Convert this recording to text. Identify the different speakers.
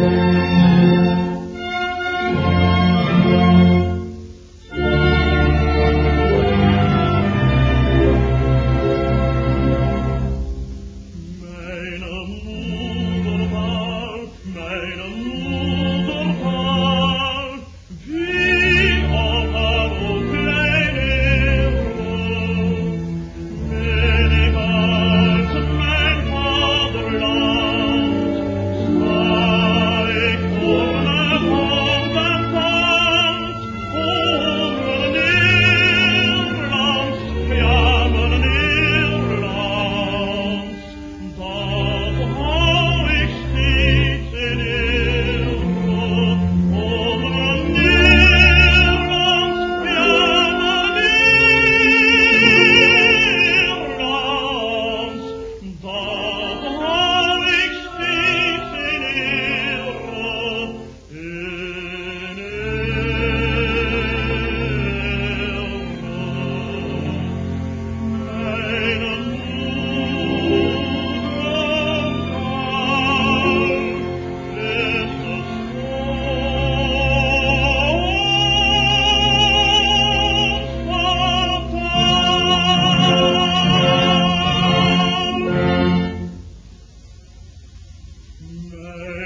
Speaker 1: Amen. mm-hmm.